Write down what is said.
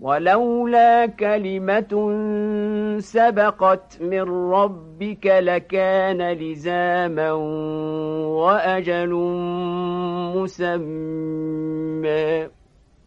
ولولا كلمة سبقت من ربك لكان لزاما وأجل مسمى.